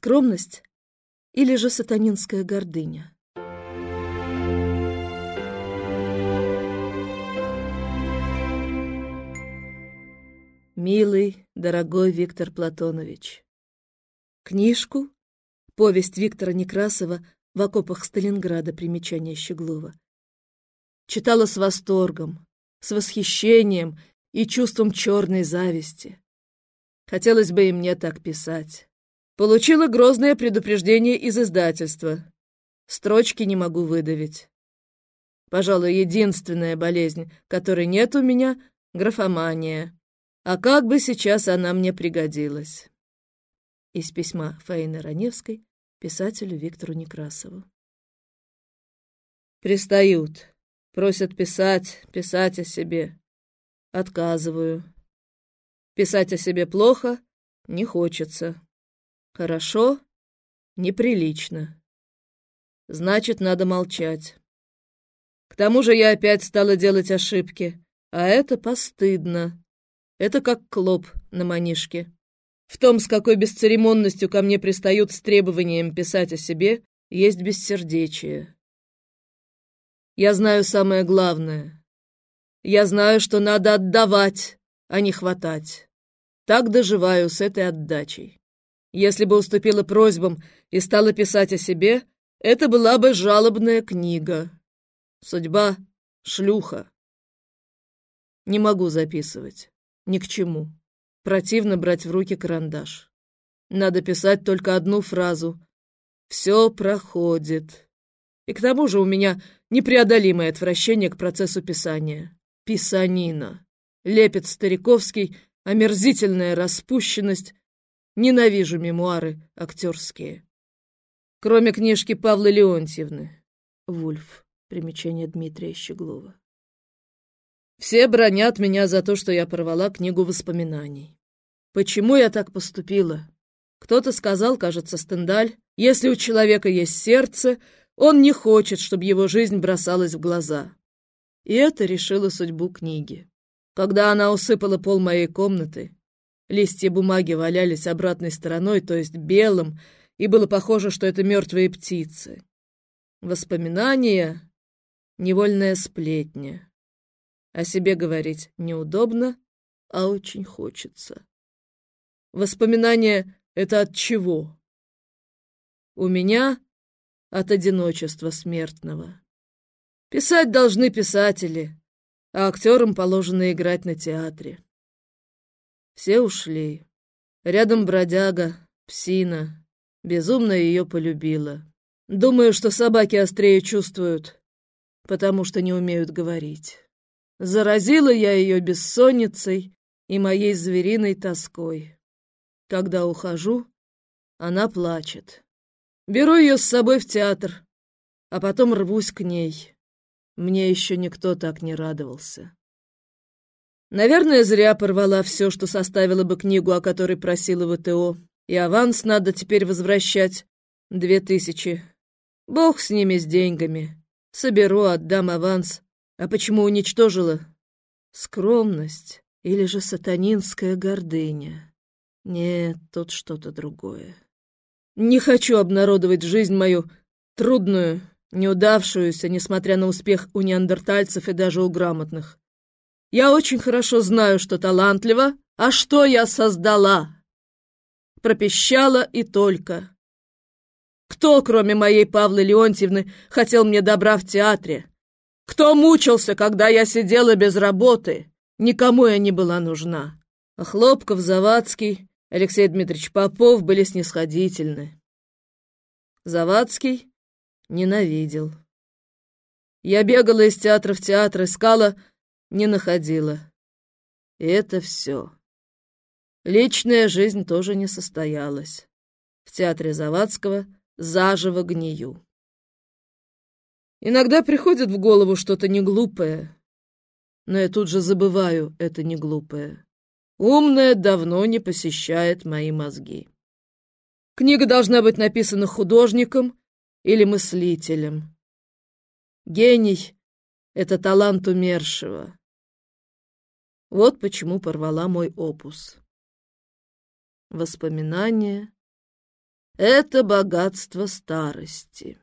Скромность или же сатанинская гордыня? Милый, дорогой Виктор Платонович, книжку, повесть Виктора Некрасова «В окопах Сталинграда. Примечание Щеглова» читала с восторгом, с восхищением и чувством черной зависти. Хотелось бы и мне так писать. Получила грозное предупреждение из издательства. Строчки не могу выдавить. Пожалуй, единственная болезнь, которой нет у меня — графомания. А как бы сейчас она мне пригодилась. Из письма Фаины Раневской писателю Виктору Некрасову. Пристают, просят писать, писать о себе. Отказываю. Писать о себе плохо не хочется. Хорошо неприлично. Значит, надо молчать. К тому же я опять стала делать ошибки, а это постыдно. Это как клоп на манишке. В том, с какой бесцеремонностью ко мне пристают с требованием писать о себе, есть бессердечие. Я знаю самое главное. Я знаю, что надо отдавать, а не хватать. Так доживаю с этой отдачей. Если бы уступила просьбам и стала писать о себе, это была бы жалобная книга. Судьба — шлюха. Не могу записывать ни к чему. Противно брать в руки карандаш. Надо писать только одну фразу. «Все проходит». И к тому же у меня непреодолимое отвращение к процессу писания. Писанина. Лепит стариковский, омерзительная распущенность. Ненавижу мемуары актерские. Кроме книжки Павлы Леонтьевны. Вульф. Примечание Дмитрия Щеглова. Все бронят меня за то, что я порвала книгу воспоминаний. Почему я так поступила? Кто-то сказал, кажется, Стендаль, если у человека есть сердце, он не хочет, чтобы его жизнь бросалась в глаза. И это решило судьбу книги. Когда она усыпала пол моей комнаты, листья бумаги валялись обратной стороной, то есть белым, и было похоже, что это мертвые птицы. Воспоминания — невольная сплетня. О себе говорить неудобно, а очень хочется. Воспоминания — это от чего? У меня от одиночества смертного. Писать должны писатели, а актерам положено играть на театре. Все ушли. Рядом бродяга, псина. Безумно ее полюбила. Думаю, что собаки острее чувствуют, потому что не умеют говорить. Заразила я ее бессонницей и моей звериной тоской. Когда ухожу, она плачет. Беру ее с собой в театр, а потом рвусь к ней. Мне еще никто так не радовался. Наверное, зря порвала все, что составила бы книгу, о которой просила ВТО. И аванс надо теперь возвращать. Две тысячи. Бог с ними, с деньгами. Соберу, отдам аванс. А почему уничтожила? Скромность или же сатанинская гордыня? Нет, тут что-то другое. Не хочу обнародовать жизнь мою, трудную, неудавшуюся, несмотря на успех у неандертальцев и даже у грамотных. Я очень хорошо знаю, что талантлива, а что я создала. Пропищала и только. Кто, кроме моей Павлы Леонтьевны, хотел мне добра в театре? Кто мучился, когда я сидела без работы? Никому я не была нужна. А Хлопков, Завадский, Алексей Дмитриевич Попов были снисходительны. Завадский ненавидел. Я бегала из театра в театр, искала, не находила. И это все. Личная жизнь тоже не состоялась. В театре Завадского заживо гнию. Иногда приходит в голову что-то неглупое, но я тут же забываю это неглупое. Умное давно не посещает мои мозги. Книга должна быть написана художником или мыслителем. Гений — это талант умершего. Вот почему порвала мой опус. Воспоминания это богатство старости.